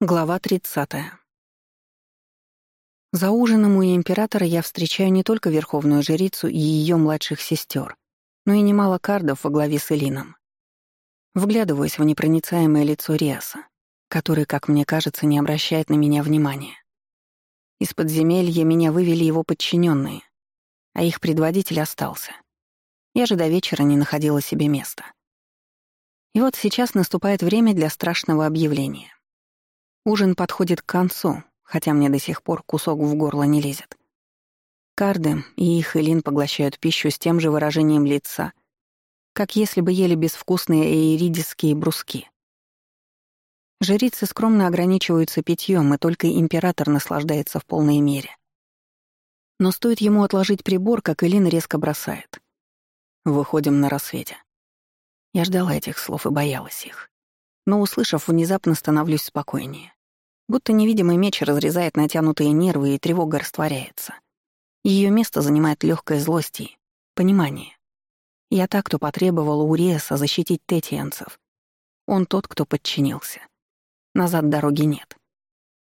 Глава 30. За ужином у императора я встречаю не только верховную жрицу и ее младших сестер, но и немало кардов во главе с Элином. Вглядываюсь в непроницаемое лицо Риаса, который, как мне кажется, не обращает на меня внимания. Из подземелья меня вывели его подчиненные, а их предводитель остался. Я же до вечера не находила себе места. И вот сейчас наступает время для страшного объявления. Ужин подходит к концу, хотя мне до сих пор кусок в горло не лезет. Карды и их Элин поглощают пищу с тем же выражением лица, как если бы ели безвкусные эйридисские бруски. Жрицы скромно ограничиваются питьем, и только император наслаждается в полной мере. Но стоит ему отложить прибор, как Элин резко бросает. Выходим на рассвете. Я ждала этих слов и боялась их. Но, услышав, внезапно становлюсь спокойнее. Будто невидимый меч разрезает натянутые нервы, и тревога растворяется. Ее место занимает легкая злость и понимание. Я так, кто потребовал у Риеса защитить тетианцев. Он тот, кто подчинился. Назад дороги нет.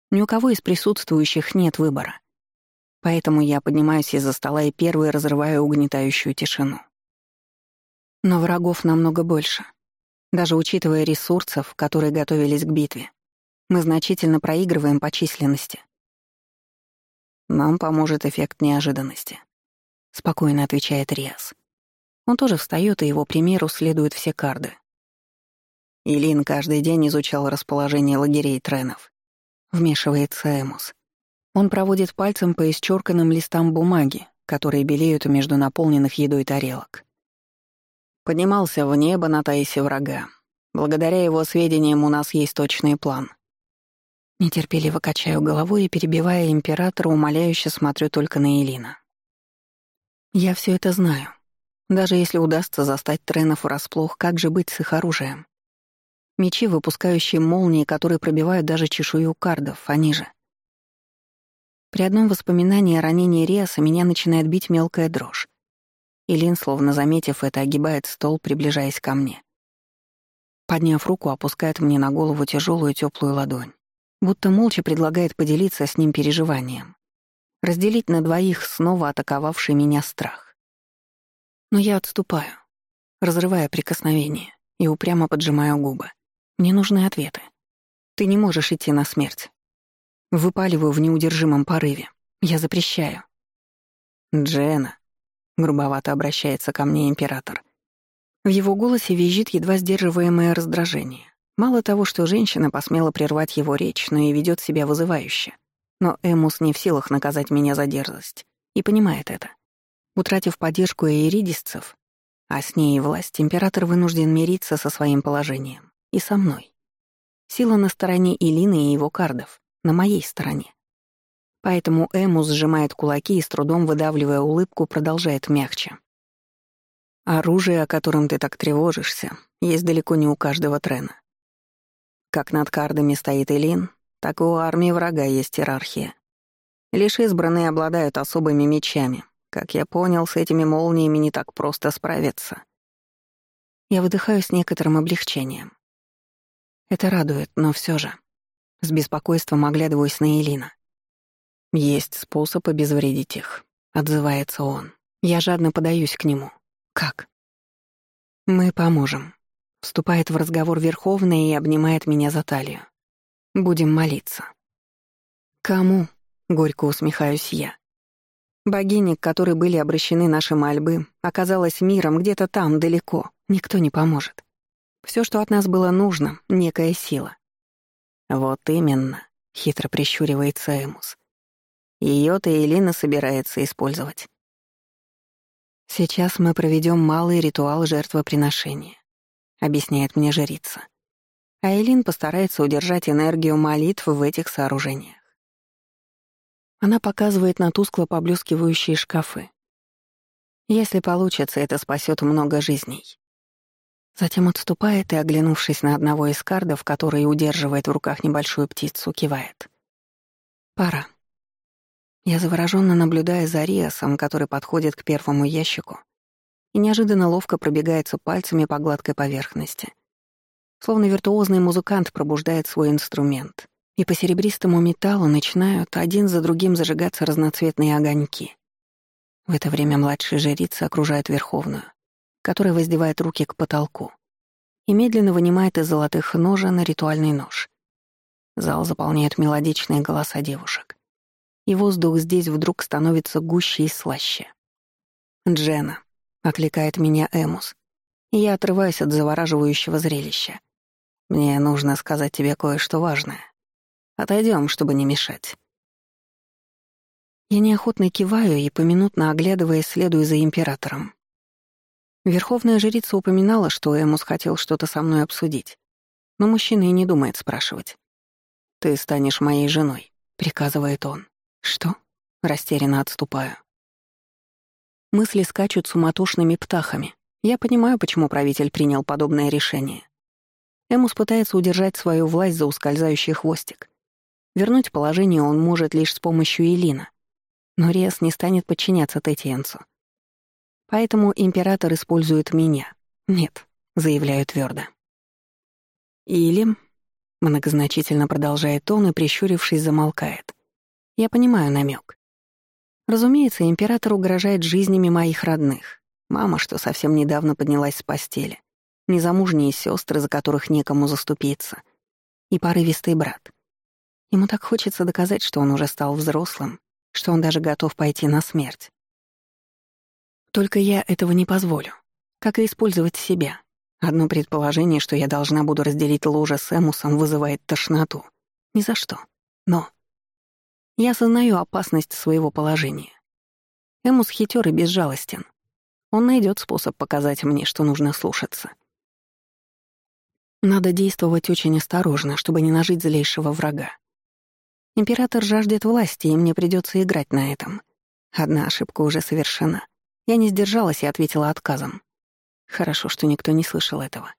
Ни у кого из присутствующих нет выбора. Поэтому я поднимаюсь из-за стола и первый разрываю угнетающую тишину. Но врагов намного больше. Даже учитывая ресурсов, которые готовились к битве. Мы значительно проигрываем по численности. Нам поможет эффект неожиданности. Спокойно отвечает Риас. Он тоже встает, и его примеру следуют все карды. Илин каждый день изучал расположение лагерей тренов. Вмешивается Эмус. Он проводит пальцем по исчерканным листам бумаги, которые белеют между наполненных едой тарелок. Поднимался в небо на Таисе врага. Благодаря его сведениям у нас есть точный план. Нетерпеливо качаю головой и, перебивая императора, умоляюще смотрю только на Элина. Я все это знаю. Даже если удастся застать Тренов врасплох, как же быть с их оружием? Мечи, выпускающие молнии, которые пробивают даже чешую кардов, они же. При одном воспоминании о ранении Риаса меня начинает бить мелкая дрожь. Илин, словно заметив это, огибает стол, приближаясь ко мне. Подняв руку, опускает мне на голову тяжелую теплую ладонь будто молча предлагает поделиться с ним переживанием, разделить на двоих снова атаковавший меня страх. Но я отступаю, разрывая прикосновение и упрямо поджимаю губы. Мне нужны ответы. Ты не можешь идти на смерть. Выпаливаю в неудержимом порыве. Я запрещаю. «Джена», — грубовато обращается ко мне император. В его голосе визжит едва сдерживаемое раздражение. Мало того, что женщина посмела прервать его речь, но и ведет себя вызывающе. Но Эмус не в силах наказать меня за дерзость. И понимает это. Утратив поддержку эйридисцев, а с ней и власть, император вынужден мириться со своим положением. И со мной. Сила на стороне Илины и его кардов, на моей стороне. Поэтому Эмус сжимает кулаки и с трудом выдавливая улыбку, продолжает мягче. Оружие, о котором ты так тревожишься, есть далеко не у каждого трена. Как над кардами стоит Элин, так и у армии врага есть иерархия. Лишь избранные обладают особыми мечами. Как я понял, с этими молниями не так просто справиться. Я выдыхаю с некоторым облегчением. Это радует, но все же. С беспокойством оглядываюсь на Элина. «Есть способ обезвредить их», — отзывается он. Я жадно подаюсь к нему. «Как?» «Мы поможем», Вступает в разговор Верховная и обнимает меня за талию. Будем молиться. Кому? Горько усмехаюсь я. Богини, к которой были обращены наши мольбы, оказалась миром где-то там, далеко. Никто не поможет. Все, что от нас было нужно — некая сила. Вот именно, — хитро прищуривается Эмус. Ее-то Элина собирается использовать. Сейчас мы проведем малый ритуал жертвоприношения. — объясняет мне жрица. Айлин постарается удержать энергию молитв в этих сооружениях. Она показывает на тускло поблескивающие шкафы. Если получится, это спасет много жизней. Затем отступает и, оглянувшись на одного из кардов, который удерживает в руках небольшую птицу, кивает. «Пора». Я завороженно наблюдаю за Риасом, который подходит к первому ящику и неожиданно ловко пробегается пальцами по гладкой поверхности. Словно виртуозный музыкант пробуждает свой инструмент, и по серебристому металлу начинают один за другим зажигаться разноцветные огоньки. В это время младшая жрица окружает Верховную, которая воздевает руки к потолку и медленно вынимает из золотых ножен ритуальный нож. Зал заполняет мелодичные голоса девушек. И воздух здесь вдруг становится гуще и слаще. «Джена», — окликает меня Эмус, и я отрываюсь от завораживающего зрелища. «Мне нужно сказать тебе кое-что важное. Отойдем, чтобы не мешать». Я неохотно киваю и, поминутно оглядываясь, следую за императором. Верховная жрица упоминала, что Эмус хотел что-то со мной обсудить. Но мужчина и не думает спрашивать. «Ты станешь моей женой», — приказывает он. «Что?» — растерянно отступаю. Мысли скачут суматошными птахами. Я понимаю, почему правитель принял подобное решение. Эмус пытается удержать свою власть за ускользающий хвостик. Вернуть положение он может лишь с помощью Элина. Но Риас не станет подчиняться Тетиенцу. Поэтому император использует меня. Нет, заявляю твердо. Или Многозначительно продолжает он и, прищурившись, замолкает. Я понимаю намек. Разумеется, император угрожает жизнями моих родных. Мама, что совсем недавно поднялась с постели. Незамужние сестры, за которых некому заступиться. И порывистый брат. Ему так хочется доказать, что он уже стал взрослым, что он даже готов пойти на смерть. Только я этого не позволю. Как и использовать себя, Одно предположение, что я должна буду разделить ложе с Эмусом, вызывает тошноту. Ни за что. Но я осознаю опасность своего положения. Эмус хитер и безжалостен. Он найдет способ показать мне, что нужно слушаться. Надо действовать очень осторожно, чтобы не нажить злейшего врага. Император жаждет власти, и мне придется играть на этом. Одна ошибка уже совершена. Я не сдержалась и ответила отказом. Хорошо, что никто не слышал этого.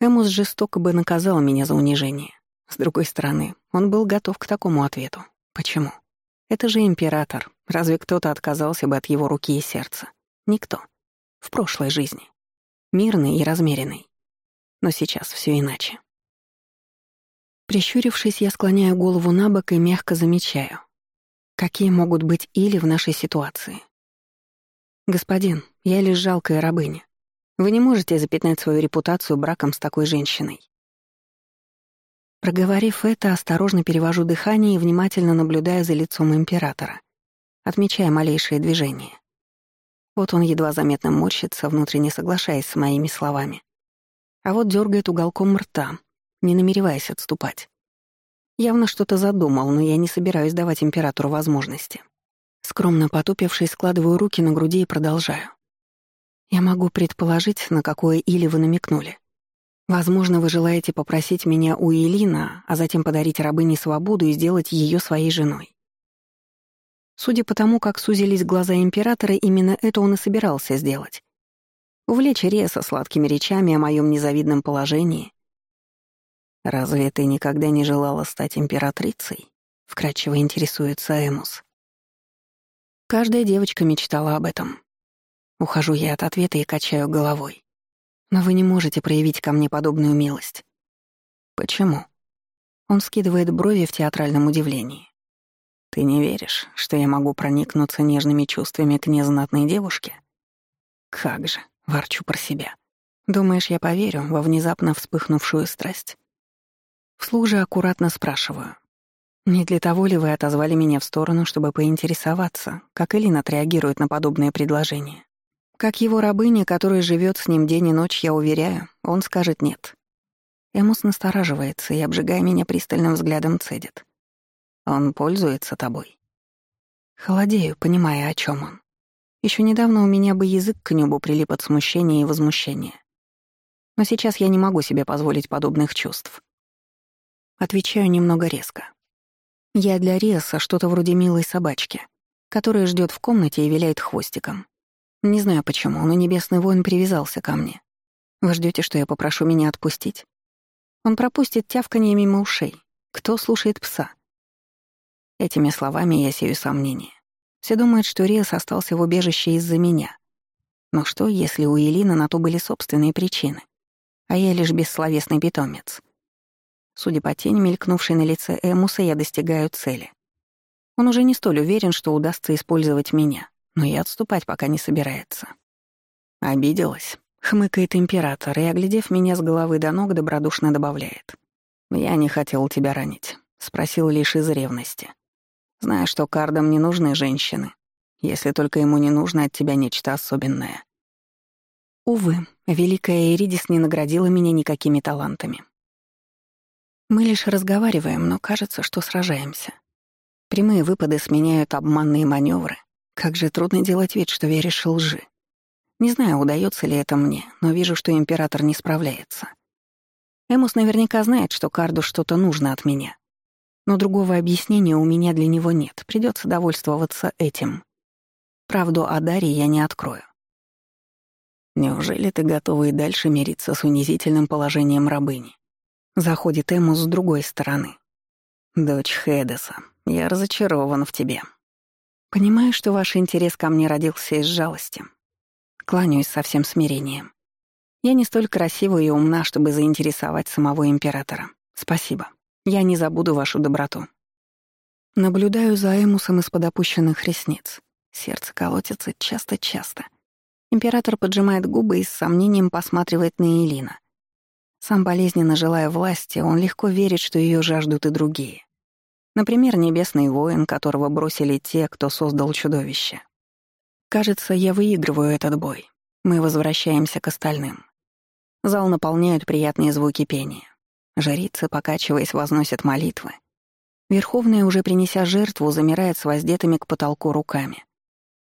Эмус жестоко бы наказал меня за унижение. С другой стороны, он был готов к такому ответу. Почему? Это же император. Разве кто-то отказался бы от его руки и сердца? Никто. В прошлой жизни. Мирный и размеренный. Но сейчас все иначе. Прищурившись, я склоняю голову на бок и мягко замечаю. Какие могут быть или в нашей ситуации? «Господин, я лишь жалкая рабыня. Вы не можете запятнать свою репутацию браком с такой женщиной. Проговорив это, осторожно перевожу дыхание и внимательно наблюдаю за лицом императора, отмечая малейшие движения. Вот он едва заметно морщится, внутренне соглашаясь с моими словами. А вот дергает уголком рта, не намереваясь отступать. Явно что-то задумал, но я не собираюсь давать императору возможности. Скромно потупившись, складываю руки на груди и продолжаю. Я могу предположить, на какое или вы намекнули. Возможно, вы желаете попросить меня у Элина, а затем подарить рабыне свободу и сделать ее своей женой. Судя по тому, как сузились глаза императора, именно это он и собирался сделать. Увлечь Реса сладкими речами о моем незавидном положении. «Разве ты никогда не желала стать императрицей?» — вкратчиво интересуется Эмус. Каждая девочка мечтала об этом. Ухожу я от ответа и качаю головой. Но вы не можете проявить ко мне подобную милость. Почему? Он скидывает брови в театральном удивлении. Ты не веришь, что я могу проникнуться нежными чувствами к незнатной девушке? Как же, ворчу про себя. Думаешь, я поверю во внезапно вспыхнувшую страсть? Вслух же аккуратно спрашиваю. Не для того ли вы отозвали меня в сторону, чтобы поинтересоваться, как Элин отреагирует на подобное предложение? Как его рабыня, которая живет с ним день и ночь, я уверяю, он скажет «нет». Эмус настораживается и, обжигая меня пристальным взглядом, цедит. Он пользуется тобой. Холодею, понимая, о чем он. Еще недавно у меня бы язык к небу прилип от смущения и возмущения. Но сейчас я не могу себе позволить подобных чувств. Отвечаю немного резко. Я для Риаса что-то вроде милой собачки, которая ждет в комнате и виляет хвостиком. Не знаю почему, но небесный воин привязался ко мне. Вы ждете, что я попрошу меня отпустить? Он пропустит тявканье мимо ушей. Кто слушает пса? Этими словами я сею сомнения. Все думают, что Риас остался в убежище из-за меня. Но что, если у Элины на то были собственные причины, а я лишь бессловесный питомец? Судя по тени, мелькнувшей на лице Эмуса, я достигаю цели. Он уже не столь уверен, что удастся использовать меня, но и отступать пока не собирается. Обиделась. Хмыкает император и, оглядев меня с головы до ног, добродушно добавляет. «Я не хотел тебя ранить. Спросил лишь из ревности. Зная, что кардам не нужны женщины, если только ему не нужно от тебя нечто особенное. Увы, великая Эридис не наградила меня никакими талантами. Мы лишь разговариваем, но кажется, что сражаемся. Прямые выпады сменяют обманные маневры. Как же трудно делать вид, что веришь лжи. Не знаю, удается ли это мне, но вижу, что император не справляется. Эмус наверняка знает, что Карду что-то нужно от меня. Но другого объяснения у меня для него нет, придется довольствоваться этим. Правду о Даре я не открою. Неужели ты готова и дальше мириться с унизительным положением рабыни? Заходит Эмус с другой стороны. Дочь Хедеса, я разочарован в тебе. Понимаю, что ваш интерес ко мне родился из жалости. Кланяюсь со всем смирением. Я не столь красива и умна, чтобы заинтересовать самого императора. Спасибо. Я не забуду вашу доброту. Наблюдаю за Эмусом из-под опущенных ресниц. Сердце колотится часто-часто. Император поджимает губы и с сомнением посматривает на Элина. Сам болезненно желая власти, он легко верит, что ее жаждут и другие. Например, небесный воин, которого бросили те, кто создал чудовище. Кажется, я выигрываю этот бой. Мы возвращаемся к остальным. Зал наполняют приятные звуки пения. Жрицы, покачиваясь, возносят молитвы. Верховная, уже принеся жертву, замирает с воздетыми к потолку руками.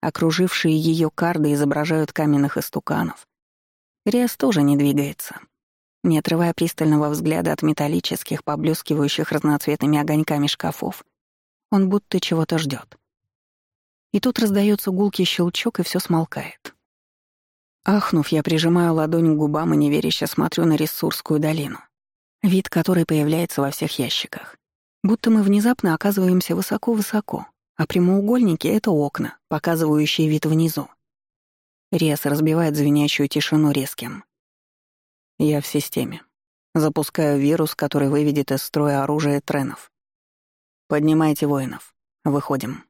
Окружившие ее карды изображают каменных истуканов. Риас тоже не двигается. Не отрывая пристального взгляда от металлических, поблескивающих разноцветными огоньками шкафов, он будто чего-то ждет. И тут раздается гулкий щелчок, и все смолкает. Ахнув, я прижимаю ладонь к губам и неверяще смотрю на Ресурскую долину, вид которой появляется во всех ящиках. Будто мы внезапно оказываемся высоко-высоко, а прямоугольники — это окна, показывающие вид внизу. Рез разбивает звенящую тишину резким. Я в системе. Запускаю вирус, который выведет из строя оружие тренов. Поднимайте воинов. Выходим.